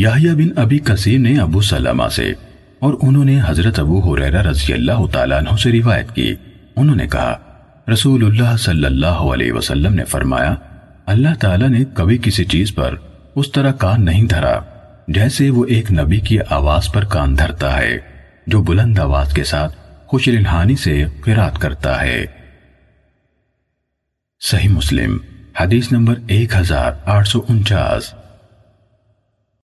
یحییٰ بن ابی کثیر نے ابو سلمہ سے اور انہوں نے حضرت ابو حریرہ رضی اللہ تعالیٰ عنہ سے روایت کی۔ انہوں نے کہا، رسول اللہ صلی اللہ علیہ وسلم نے فرمایا، اللہ تعالیٰ نے کبھی کسی چیز پر اس طرح کان نہیں دھرا، جیسے وہ ایک نبی کی آواز پر کان دھرتا ہے، جو بلند آواز کے ساتھ خوش رنحانی سے قرات کرتا ہے۔ صحیح مسلم، حدیث نمبر ایک ہزار آٹھ سو انچاس۔